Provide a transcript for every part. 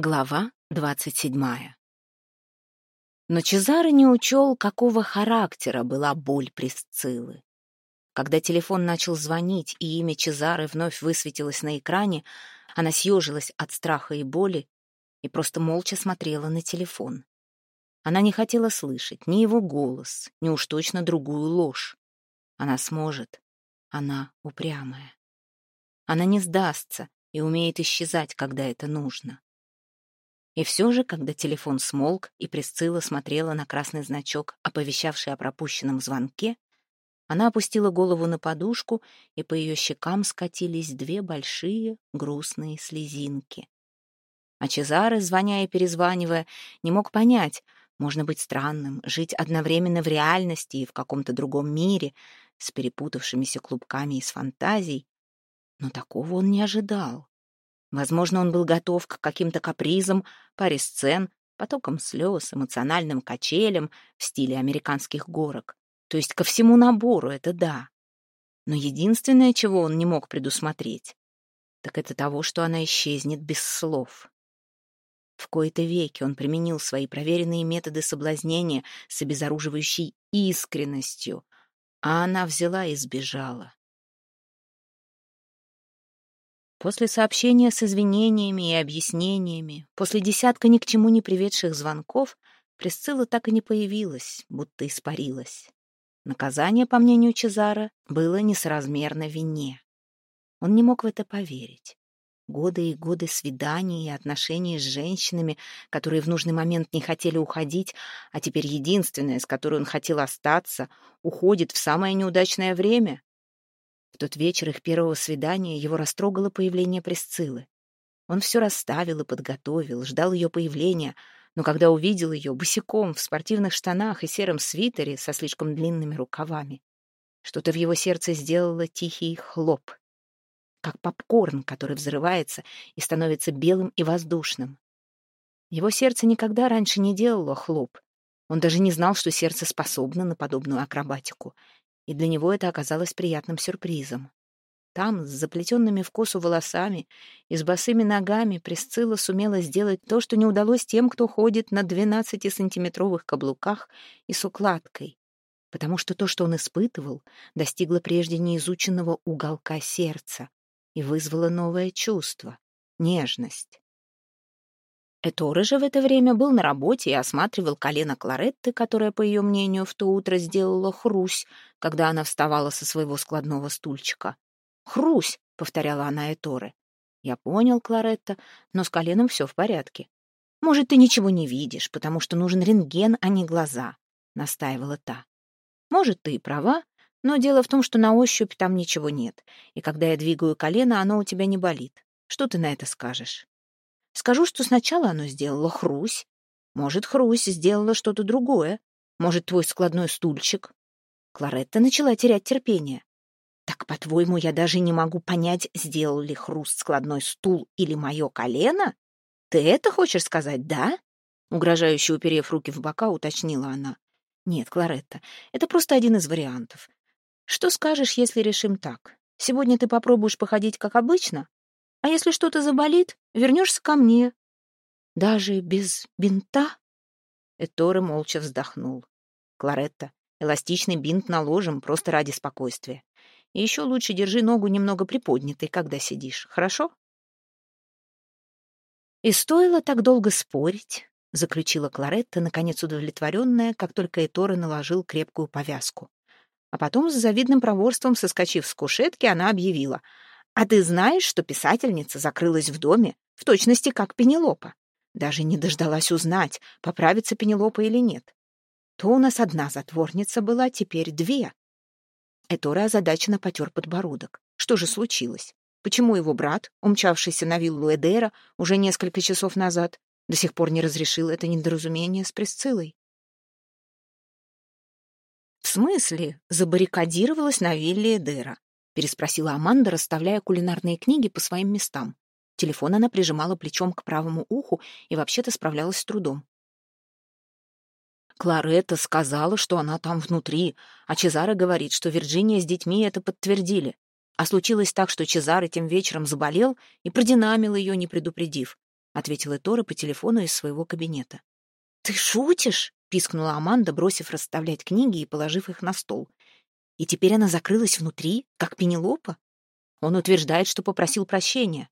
Глава двадцать седьмая. Но Чезаро не учел, какого характера была боль Присциллы. Когда телефон начал звонить, и имя Чезары вновь высветилось на экране, она съежилась от страха и боли и просто молча смотрела на телефон. Она не хотела слышать ни его голос, ни уж точно другую ложь. Она сможет. Она упрямая. Она не сдастся и умеет исчезать, когда это нужно. И все же, когда телефон смолк, и Присцилла смотрела на красный значок, оповещавший о пропущенном звонке, она опустила голову на подушку, и по ее щекам скатились две большие грустные слезинки. А Чезаре, звоня и перезванивая, не мог понять, можно быть странным, жить одновременно в реальности и в каком-то другом мире, с перепутавшимися клубками из фантазий, но такого он не ожидал. Возможно, он был готов к каким-то капризам, паре сцен, потокам слез, эмоциональным качелям в стиле американских горок. То есть ко всему набору, это да. Но единственное, чего он не мог предусмотреть, так это того, что она исчезнет без слов. В кои-то веки он применил свои проверенные методы соблазнения с обезоруживающей искренностью, а она взяла и сбежала. После сообщения с извинениями и объяснениями, после десятка ни к чему не приведших звонков, Присцилла так и не появилась, будто испарилась. Наказание, по мнению Чезара, было несоразмерно вине. Он не мог в это поверить. Годы и годы свиданий и отношений с женщинами, которые в нужный момент не хотели уходить, а теперь единственная, с которой он хотел остаться, уходит в самое неудачное время. В тот вечер их первого свидания его растрогало появление Пресциллы. Он все расставил и подготовил, ждал ее появления, но когда увидел ее босиком в спортивных штанах и сером свитере со слишком длинными рукавами, что-то в его сердце сделало тихий хлоп, как попкорн, который взрывается и становится белым и воздушным. Его сердце никогда раньше не делало хлоп. Он даже не знал, что сердце способно на подобную акробатику — и для него это оказалось приятным сюрпризом. Там, с заплетенными в косу волосами и с босыми ногами, Присцилла сумела сделать то, что не удалось тем, кто ходит на 12-сантиметровых каблуках и с укладкой, потому что то, что он испытывал, достигло прежде неизученного уголка сердца и вызвало новое чувство — нежность. Эторе же в это время был на работе и осматривал колено Кларетты, которая, по ее мнению, в то утро сделала хрусь, когда она вставала со своего складного стульчика. «Хрусь!» — повторяла она Эторе. «Я понял, Кларетта, но с коленом все в порядке. Может, ты ничего не видишь, потому что нужен рентген, а не глаза», — настаивала та. «Может, ты и права, но дело в том, что на ощупь там ничего нет, и когда я двигаю колено, оно у тебя не болит. Что ты на это скажешь?» Скажу, что сначала оно сделало хрусь. Может, хрусь сделала что-то другое. Может, твой складной стульчик. Кларетта начала терять терпение. Так, по-твоему, я даже не могу понять, сделал ли хруст складной стул или мое колено? Ты это хочешь сказать, да? Угрожающе уперев руки в бока, уточнила она. Нет, Кларетта, это просто один из вариантов. Что скажешь, если решим так? Сегодня ты попробуешь походить как обычно, а если что-то заболит, вернешься ко мне. Даже без бинта? Эторе молча вздохнул. Кларетта, эластичный бинт наложим просто ради спокойствия. И еще лучше держи ногу немного приподнятой, когда сидишь, хорошо? И стоило так долго спорить, заключила Кларетта, наконец удовлетворенная, как только Эторе наложил крепкую повязку. А потом, с завидным проворством соскочив с кушетки, она объявила — а ты знаешь, что писательница закрылась в доме, в точности как Пенелопа? Даже не дождалась узнать, поправится Пенелопа или нет. То у нас одна затворница была, теперь две. Этора озадаченно потер подбородок. Что же случилось? Почему его брат, умчавшийся на виллу Эдера уже несколько часов назад, до сих пор не разрешил это недоразумение с Пресциллой? В смысле, забаррикадировалась на вилле Эдера? Переспросила Аманда, расставляя кулинарные книги по своим местам. Телефон она прижимала плечом к правому уху и вообще-то справлялась с трудом. Кларетта сказала, что она там внутри, а Чезаре говорит, что Вирджиния с детьми это подтвердили. А случилось так, что Чезаре тем вечером заболел и продинамил ее, не предупредив. ответила Тора по телефону из своего кабинета. «Ты шутишь?» — пискнула Аманда, бросив расставлять книги и положив их на стол. «И теперь она закрылась внутри, как Пенелопа? Он утверждает, что попросил прощения.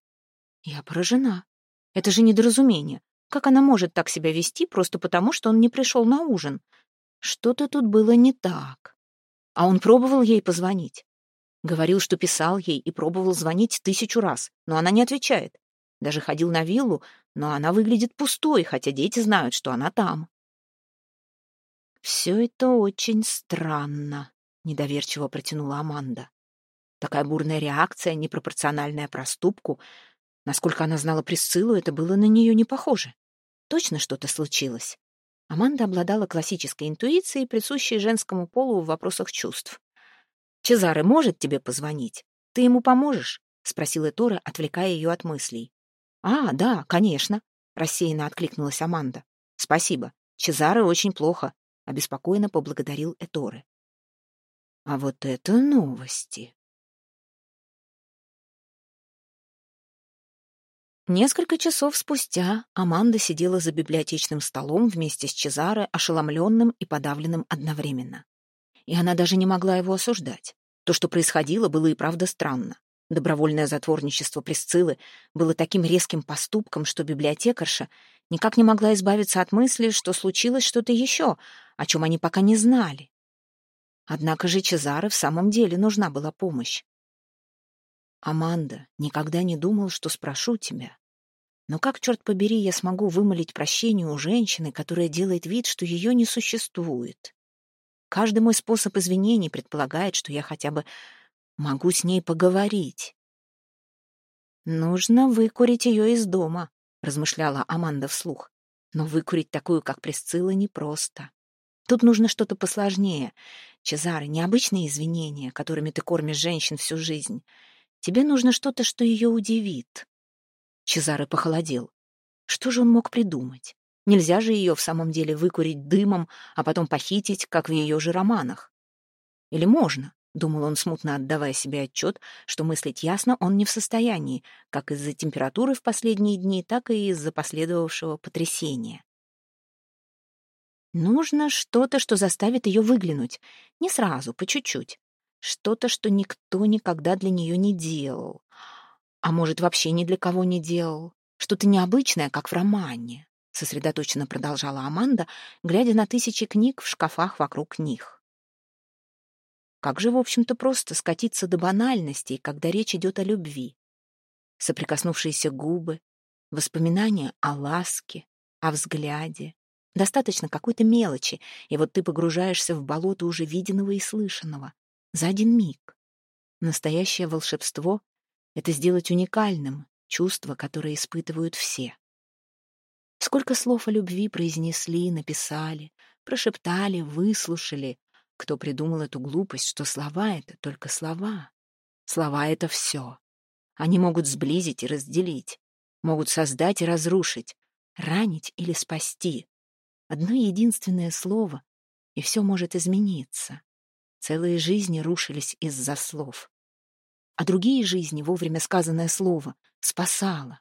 Я поражена. Это же недоразумение. Как она может так себя вести просто потому, что он не пришел на ужин? Что-то тут было не так. А он пробовал ей позвонить. Говорил, что писал ей и пробовал звонить тысячу раз, но она не отвечает. Даже ходил на виллу, но она выглядит пустой, хотя дети знают, что она там. «Все это очень странно», — недоверчиво протянула Аманда. Такая бурная реакция, непропорциональная проступку. Насколько она знала Присциллу, это было на нее не похоже. Точно что-то случилось. Аманда обладала классической интуицией, присущей женскому полу в вопросах чувств. «Чезаре может тебе позвонить? Ты ему поможешь?» — спросила Тора, отвлекая ее от мыслей. «А, да, конечно», — рассеянно откликнулась Аманда. «Спасибо. Чезаре очень плохо», — обеспокоенно поблагодарил Эторе. «А вот это новости!» Несколько часов спустя Аманда сидела за библиотечным столом вместе с Чезаре, ошеломленным и подавленным одновременно. И она даже не могла его осуждать. То, что происходило, было и правда странно. Добровольное затворничество Присциллы было таким резким поступком, что библиотекарша никак не могла избавиться от мысли, что случилось что-то еще, о чем они пока не знали. Однако же Чезаре в самом деле нужна была помощь. «Аманда, никогда не думал, что спрошу тебя. Но как, черт побери, я смогу вымолить прощение у женщины, которая делает вид, что ее не существует? Каждый мой способ извинений предполагает, что я хотя бы могу с ней поговорить. «Нужно выкурить ее из дома», — размышляла Аманда вслух. «Но выкурить такую, как Присцилла, непросто. Тут нужно что-то посложнее. Чезаре, необычные извинения, которыми ты кормишь женщин всю жизнь. Тебе нужно что-то, что ее удивит. Чезаре похолодел. Что же он мог придумать? Нельзя же ее в самом деле выкурить дымом, а потом похитить, как в ее же романах. Или можно? Думал он, смутно отдавая себе отчет, что мыслить ясно он не в состоянии, как из-за температуры в последние дни, так и из-за последовавшего потрясения. Нужно что-то, что заставит ее выглянуть. Не сразу, по чуть-чуть. Что-то, что никто никогда для нее не делал. А может, вообще ни для кого не делал. Что-то необычное, как в романе. Сосредоточенно продолжала Аманда, глядя на тысячи книг в шкафах вокруг них. Как же, в общем-то, просто скатиться до банальностей, когда речь идет о любви. Соприкоснувшиеся губы, воспоминания о ласке, о взгляде. Достаточно какой-то мелочи, и вот ты погружаешься в болото уже виденного и слышанного, за один миг. Настоящее волшебство — это сделать уникальным чувство, которое испытывают все. Сколько слов о любви произнесли, написали, прошептали, выслушали. Кто придумал эту глупость, что слова — это только слова. Слова — это все. Они могут сблизить и разделить, могут создать и разрушить, ранить или спасти. Одно единственное слово, и все может измениться. Целые жизни рушились из-за слов. А другие жизни вовремя сказанное слово спасало.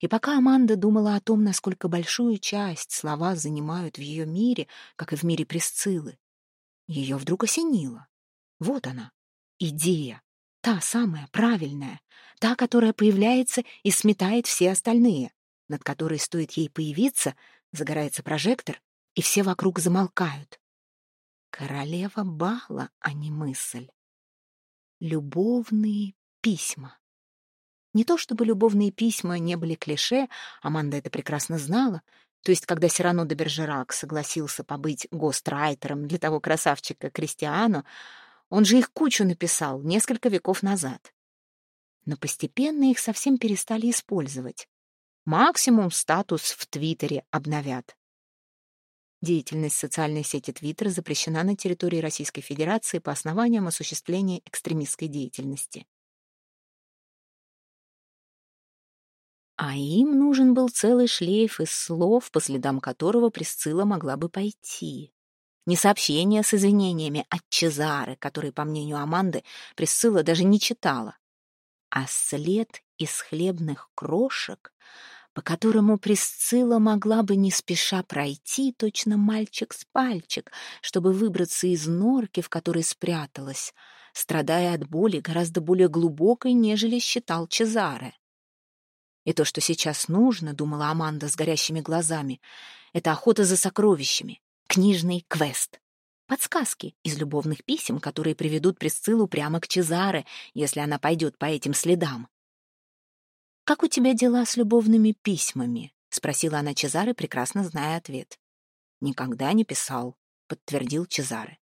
И пока Аманда думала о том, насколько большую часть слова занимают в ее мире, как и в мире Пресциллы, ее вдруг осенило. Вот она, идея, та самая правильная, та, которая появляется и сметает все остальные, над которой стоит ей появиться, загорается прожектор, и все вокруг замолкают. Королева бала, а не мысль. Любовные письма. Не то чтобы любовные письма не были клише, Аманда это прекрасно знала. То есть, когда Сирано де Бержерак согласился побыть гострайтером для того красавчика Кристиану, он же их кучу написал несколько веков назад. Но постепенно их совсем перестали использовать. Максимум статус в Твиттере обновят. Деятельность социальной сети Twitter запрещена на территории Российской Федерации по основаниям осуществления экстремистской деятельности. А им нужен был целый шлейф из слов, по следам которого Присцилла могла бы пойти. Не сообщения с извинениями от Чезары, которые, по мнению Аманды, Присцилла даже не читала. А след из хлебных крошек, по которому Присцилла могла бы не спеша пройти, точно мальчик с пальчик, чтобы выбраться из норки, в которой спряталась, страдая от боли гораздо более глубокой, нежели считал Чезаре. И то, что сейчас нужно, думала Аманда с горящими глазами, это охота за сокровищами, книжный квест. Подсказки из любовных писем, которые приведут Присциллу прямо к Чезаре, если она пойдет по этим следам. «Как у тебя дела с любовными письмами?» — спросила она Чезаре, прекрасно зная ответ. «Никогда не писал», — подтвердил Чезаре.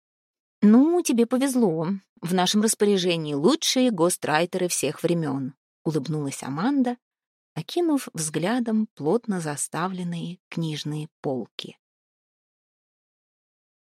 «Ну, тебе повезло. В нашем распоряжении лучшие гострайтеры всех времен», — улыбнулась Аманда, окинув взглядом плотно заставленные книжные полки.